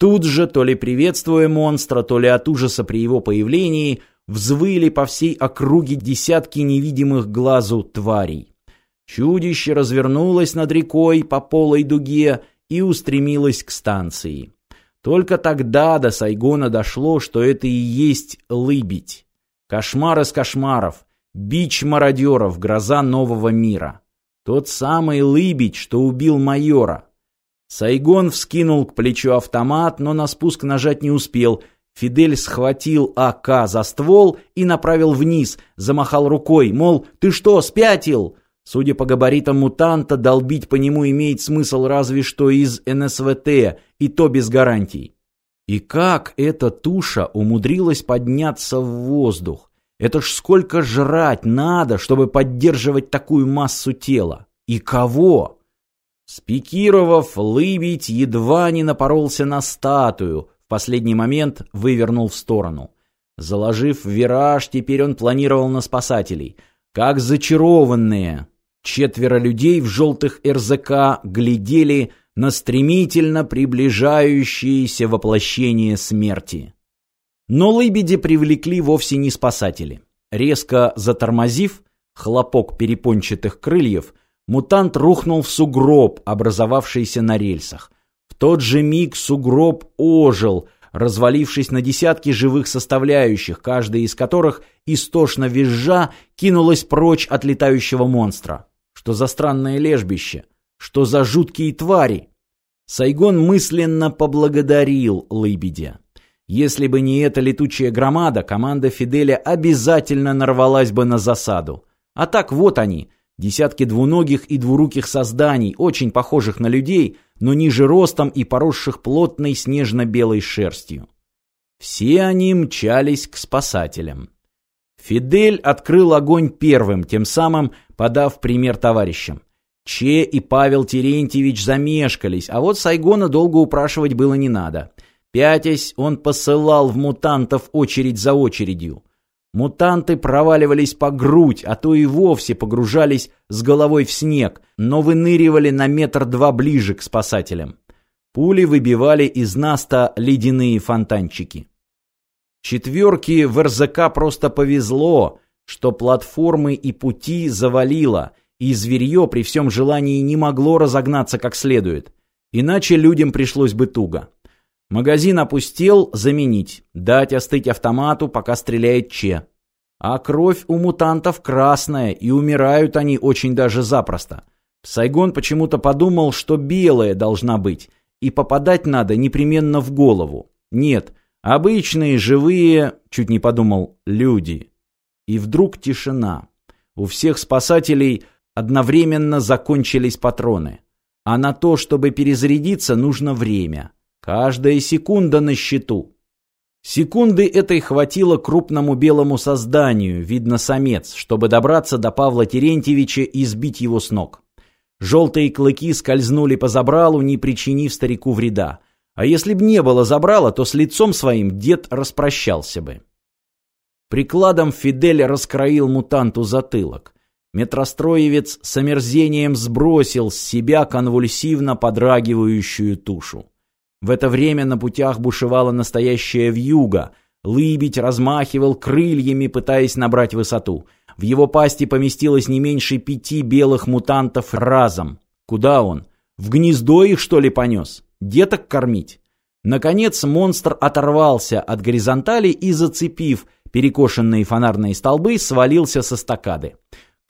Тут же, то ли приветствуя монстра, то ли от ужаса при его появлении, взвыли по всей округе десятки невидимых глазу тварей. Чудище развернулось над рекой по полой дуге и устремилось к станции. Только тогда до Сайгона дошло, что это и есть лыбедь. Кошмар из кошмаров, бич мародеров, гроза нового мира. Тот самый лыбедь, что убил майора. Сайгон вскинул к плечу автомат, но на спуск нажать не успел. Фидель схватил АК за ствол и направил вниз, замахал рукой, мол, ты что, спятил? Судя по габаритам мутанта, долбить по нему имеет смысл разве что из НСВТ, и то без гарантий. И как эта туша умудрилась подняться в воздух? Это ж сколько жрать надо, чтобы поддерживать такую массу тела? И кого? Спикировав, лыбить едва не напоролся на статую, в последний момент вывернул в сторону. Заложив вираж, теперь он планировал на спасателей. Как зачарованные, четверо людей в желтых РЗК глядели на стремительно приближающееся воплощение смерти. Но лыбеди привлекли вовсе не спасатели. Резко затормозив, хлопок перепончатых крыльев, Мутант рухнул в сугроб, образовавшийся на рельсах. В тот же миг сугроб ожил, развалившись на десятки живых составляющих, каждая из которых, истошно визжа, кинулась прочь от летающего монстра. Что за странное лежбище? Что за жуткие твари? Сайгон мысленно поблагодарил Лыбедя. Если бы не эта летучая громада, команда Фиделя обязательно нарвалась бы на засаду. А так вот они — Десятки двуногих и двуруких созданий, очень похожих на людей, но ниже ростом и поросших плотной снежно-белой шерстью. Все они мчались к спасателям. Фидель открыл огонь первым, тем самым подав пример товарищам. Че и Павел Терентьевич замешкались, а вот Сайгона долго упрашивать было не надо. Пятясь, он посылал в мутантов очередь за очередью. Мутанты проваливались по грудь, а то и вовсе погружались с головой в снег, но выныривали на метр-два ближе к спасателям. Пули выбивали из наста ледяные фонтанчики. Четверки в РЗК просто повезло, что платформы и пути завалило, и зверье при всем желании не могло разогнаться как следует. Иначе людям пришлось бы туго. Магазин опустел, заменить. Дать остыть автомату, пока стреляет Че. А кровь у мутантов красная, и умирают они очень даже запросто. Сайгон почему-то подумал, что белая должна быть, и попадать надо непременно в голову. Нет, обычные, живые, чуть не подумал, люди. И вдруг тишина. У всех спасателей одновременно закончились патроны. А на то, чтобы перезарядиться, нужно время. Каждая секунда на счету. Секунды этой хватило крупному белому созданию, видно самец, чтобы добраться до Павла Терентьевича и сбить его с ног. Желтые клыки скользнули по забралу, не причинив старику вреда. А если б не было забрала, то с лицом своим дед распрощался бы. Прикладом Фидель раскроил мутанту затылок. Метростроевец с омерзением сбросил с себя конвульсивно подрагивающую тушу. В это время на путях бушевала настоящая вьюга. Лыбить размахивал крыльями, пытаясь набрать высоту. В его пасти поместилось не меньше пяти белых мутантов разом. Куда он? В гнездо их, что ли, понес? Деток кормить? Наконец монстр оторвался от горизонтали и, зацепив перекошенные фонарные столбы, свалился со стакады.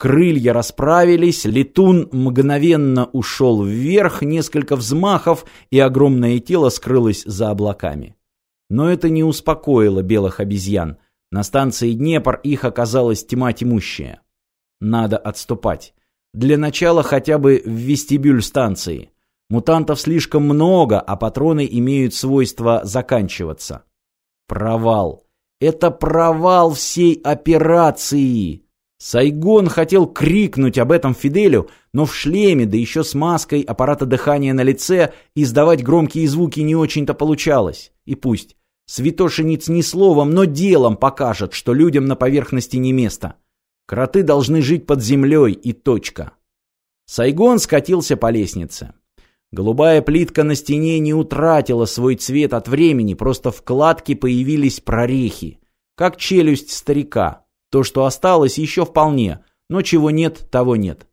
Крылья расправились, летун мгновенно ушел вверх, несколько взмахов, и огромное тело скрылось за облаками. Но это не успокоило белых обезьян. На станции Днепр их оказалась тьма тьмущая. Надо отступать. Для начала хотя бы в вестибюль станции. Мутантов слишком много, а патроны имеют свойство заканчиваться. Провал. Это провал всей операции. Сайгон хотел крикнуть об этом Фиделю, но в шлеме, да еще с маской аппарата дыхания на лице, издавать громкие звуки не очень-то получалось. И пусть. Святошениц не словом, но делом покажет, что людям на поверхности не место. Кроты должны жить под землей и точка. Сайгон скатился по лестнице. Голубая плитка на стене не утратила свой цвет от времени, просто в кладке появились прорехи. Как челюсть старика. То, что осталось, еще вполне, но чего нет, того нет.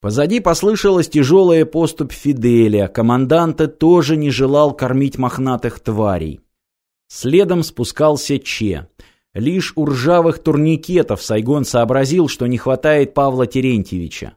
Позади послышалась тяжелая поступь Фиделя, команданта тоже не желал кормить мохнатых тварей. Следом спускался Че. Лишь у ржавых турникетов Сайгон сообразил, что не хватает Павла Терентьевича.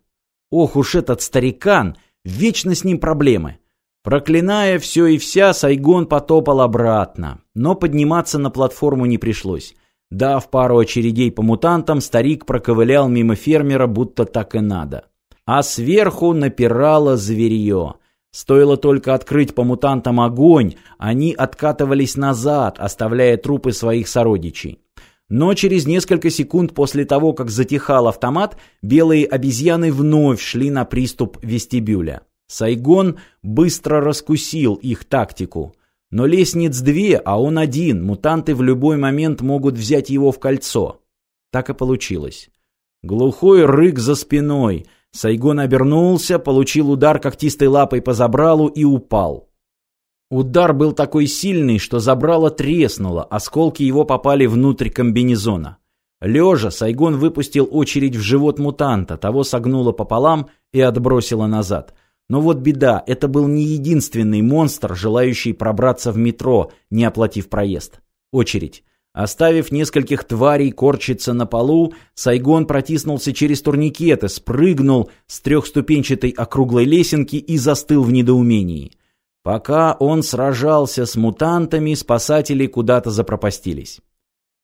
Ох уж этот старикан, вечно с ним проблемы. Проклиная все и вся, Сайгон потопал обратно, но подниматься на платформу не пришлось. Дав пару очередей по мутантам, старик проковылял мимо фермера, будто так и надо. А сверху напирало зверье. Стоило только открыть по мутантам огонь, они откатывались назад, оставляя трупы своих сородичей. Но через несколько секунд после того, как затихал автомат, белые обезьяны вновь шли на приступ вестибюля. Сайгон быстро раскусил их тактику. Но лестниц две, а он один, мутанты в любой момент могут взять его в кольцо. Так и получилось. Глухой рык за спиной. Сайгон обернулся, получил удар когтистой лапой по забралу и упал. Удар был такой сильный, что забрало треснуло, осколки его попали внутрь комбинезона. Лежа, Сайгон выпустил очередь в живот мутанта, того согнуло пополам и отбросило назад. Но вот беда, это был не единственный монстр, желающий пробраться в метро, не оплатив проезд. Очередь. Оставив нескольких тварей корчиться на полу, Сайгон протиснулся через турникеты, спрыгнул с трехступенчатой округлой лесенки и застыл в недоумении. Пока он сражался с мутантами, спасатели куда-то запропастились.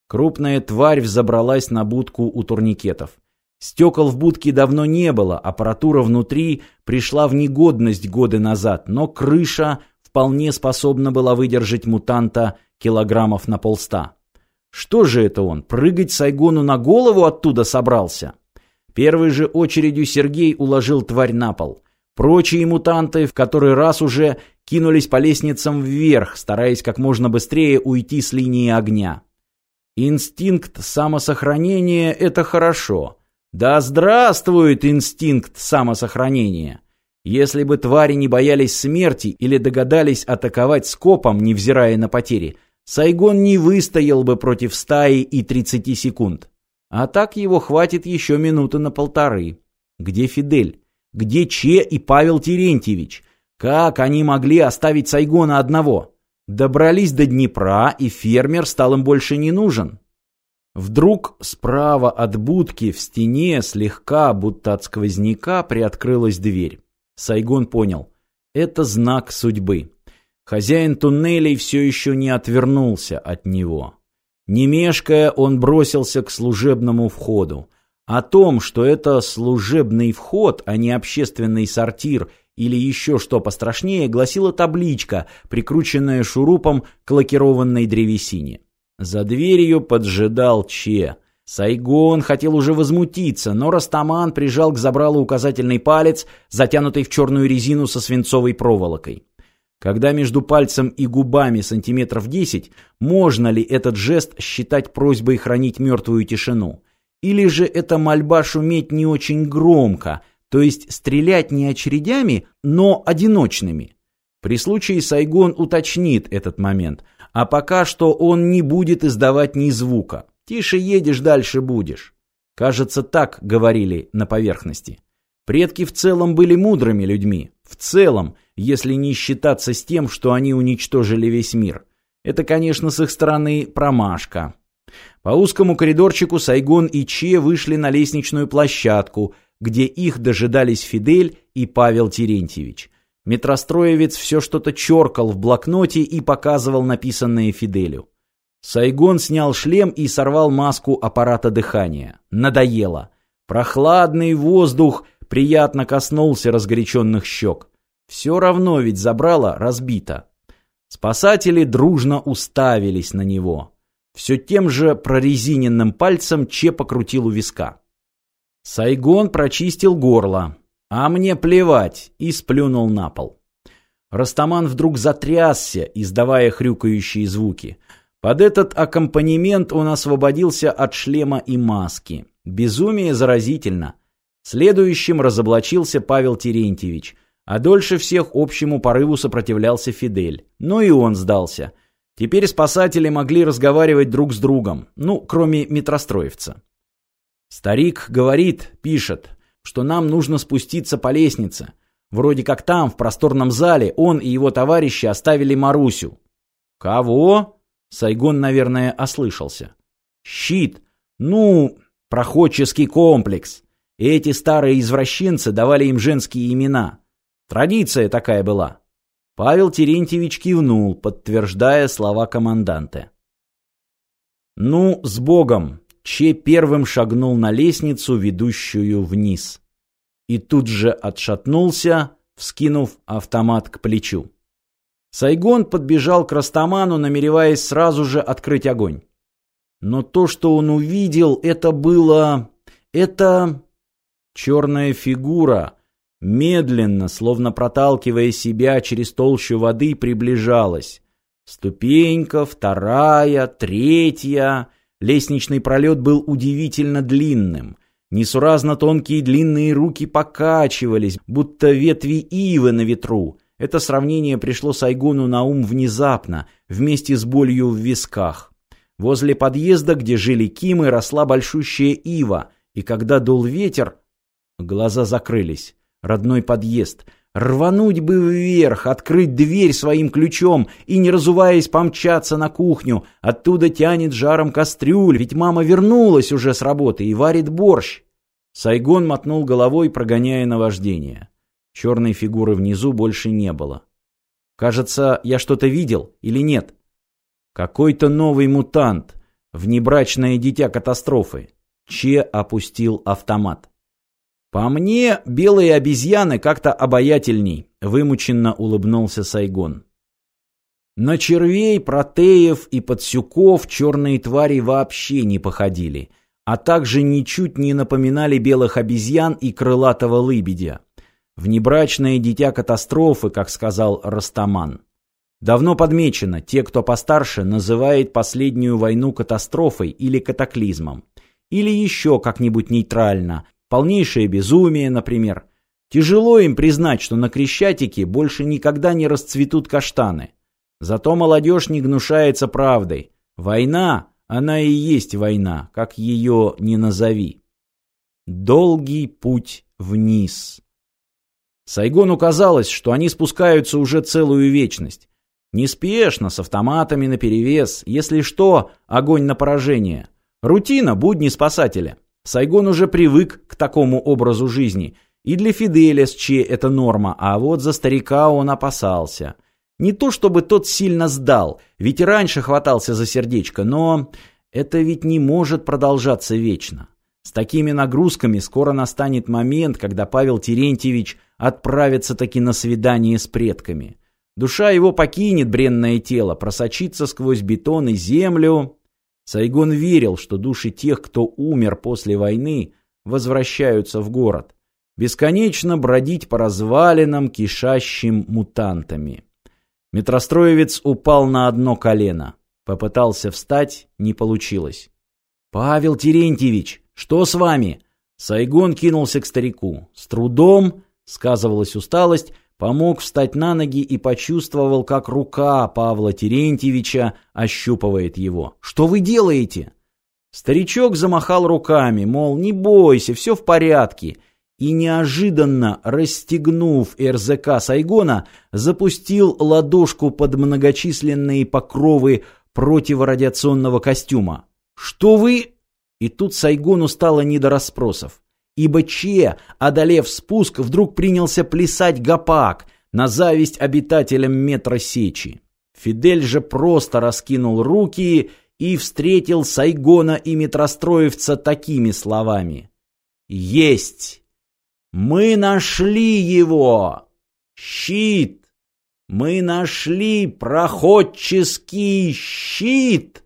Крупная тварь взобралась на будку у турникетов. Стекол в будке давно не было, аппаратура внутри пришла в негодность годы назад, но крыша вполне способна была выдержать мутанта килограммов на полста. Что же это он, прыгать Сайгону на голову оттуда собрался? Первой же очередью Сергей уложил тварь на пол. Прочие мутанты в который раз уже кинулись по лестницам вверх, стараясь как можно быстрее уйти с линии огня. Инстинкт самосохранения – это хорошо. Да здравствует инстинкт самосохранения! Если бы твари не боялись смерти или догадались атаковать скопом, невзирая на потери, Сайгон не выстоял бы против стаи и 30 секунд. А так его хватит еще минуты на полторы. Где Фидель? Где Че и Павел Терентьевич? Как они могли оставить Сайгона одного? Добрались до Днепра, и фермер стал им больше не нужен. Вдруг справа от будки в стене слегка, будто от сквозняка, приоткрылась дверь. Сайгон понял. Это знак судьбы. Хозяин туннелей все еще не отвернулся от него. Не мешкая, он бросился к служебному входу. О том, что это служебный вход, а не общественный сортир или еще что пострашнее, гласила табличка, прикрученная шурупом к лакированной древесине. За дверью поджидал Че. Сайгон хотел уже возмутиться, но Растаман прижал к забралу указательный палец, затянутый в черную резину со свинцовой проволокой. Когда между пальцем и губами сантиметров десять, можно ли этот жест считать просьбой хранить мертвую тишину? Или же это мольба шуметь не очень громко, то есть стрелять не очередями, но одиночными? При случае Сайгон уточнит этот момент – а пока что он не будет издавать ни звука. Тише едешь, дальше будешь. Кажется, так говорили на поверхности. Предки в целом были мудрыми людьми. В целом, если не считаться с тем, что они уничтожили весь мир. Это, конечно, с их стороны промашка. По узкому коридорчику Сайгон и Че вышли на лестничную площадку, где их дожидались Фидель и Павел Терентьевич. Метростроевец все что-то черкал в блокноте и показывал написанное Фиделю. Сайгон снял шлем и сорвал маску аппарата дыхания. Надоело. Прохладный воздух приятно коснулся разгоряченных щек. Все равно ведь забрало разбито. Спасатели дружно уставились на него. Все тем же прорезиненным пальцем Че покрутил у виска. Сайгон прочистил горло. «А мне плевать!» и сплюнул на пол. Растаман вдруг затрясся, издавая хрюкающие звуки. Под этот аккомпанемент он освободился от шлема и маски. Безумие заразительно. Следующим разоблачился Павел Терентьевич. А дольше всех общему порыву сопротивлялся Фидель. Но и он сдался. Теперь спасатели могли разговаривать друг с другом, ну, кроме метростроевца. Старик говорит, пишет, что нам нужно спуститься по лестнице. Вроде как там, в просторном зале, он и его товарищи оставили Марусю. Кого? Сайгон, наверное, ослышался. Щит. Ну, проходческий комплекс. Эти старые извращенцы давали им женские имена. Традиция такая была. Павел Терентьевич кивнул, подтверждая слова команданта. «Ну, с Богом!» Че первым шагнул на лестницу, ведущую вниз. И тут же отшатнулся, вскинув автомат к плечу. Сайгон подбежал к Растаману, намереваясь сразу же открыть огонь. Но то, что он увидел, это было... Это... Черная фигура, медленно, словно проталкивая себя через толщу воды, приближалась. Ступенька, вторая, третья. Лестничный пролет был удивительно длинным. Несуразно тонкие длинные руки покачивались, будто ветви ивы на ветру. Это сравнение пришло Сайгону на ум внезапно, вместе с болью в висках. Возле подъезда, где жили Кимы, росла большущая ива, и когда дул ветер, глаза закрылись. Родной подъезд. Рвануть бы вверх, открыть дверь своим ключом и, не разуваясь, помчаться на кухню. Оттуда тянет жаром кастрюль, ведь мама вернулась уже с работы и варит борщ. Сайгон мотнул головой, прогоняя наваждение. Черной фигуры внизу больше не было. Кажется, я что-то видел или нет? Какой-то новый мутант, внебрачное дитя катастрофы. Че опустил автомат. «По мне, белые обезьяны как-то обаятельней», — вымученно улыбнулся Сайгон. На червей, протеев и подсюков черные твари вообще не походили, а также ничуть не напоминали белых обезьян и крылатого лыбедя. Внебрачное дитя катастрофы, как сказал Растаман. Давно подмечено, те, кто постарше, называют последнюю войну катастрофой или катаклизмом. Или еще как-нибудь нейтрально, Полнейшее безумие, например. Тяжело им признать, что на Крещатике больше никогда не расцветут каштаны. Зато молодежь не гнушается правдой. Война, она и есть война, как ее не назови. Долгий путь вниз. Сайгону казалось, что они спускаются уже целую вечность. Неспешно, с автоматами наперевес, если что, огонь на поражение. Рутина, будни спасателя. Сайгон уже привык к такому образу жизни, и для Фиделя с Че это норма, а вот за старика он опасался. Не то чтобы тот сильно сдал, ведь и раньше хватался за сердечко, но это ведь не может продолжаться вечно. С такими нагрузками скоро настанет момент, когда Павел Терентьевич отправится таки на свидание с предками. Душа его покинет бренное тело, просочится сквозь бетон и землю, Сайгон верил, что души тех, кто умер после войны, возвращаются в город. Бесконечно бродить по развалинам, кишащим мутантами. Метростроевец упал на одно колено. Попытался встать, не получилось. «Павел Терентьевич, что с вами?» Сайгон кинулся к старику. С трудом, сказывалась усталость, помог встать на ноги и почувствовал, как рука Павла Терентьевича ощупывает его. «Что вы делаете?» Старичок замахал руками, мол, не бойся, все в порядке, и неожиданно, расстегнув РЗК Сайгона, запустил ладошку под многочисленные покровы противорадиационного костюма. «Что вы...» И тут Сайгону стало не до расспросов ибо Че, одолев спуск, вдруг принялся плясать гопак на зависть обитателям метросечи. Фидель же просто раскинул руки и встретил Сайгона и метростроевца такими словами. «Есть! Мы нашли его! Щит! Мы нашли проходческий щит!»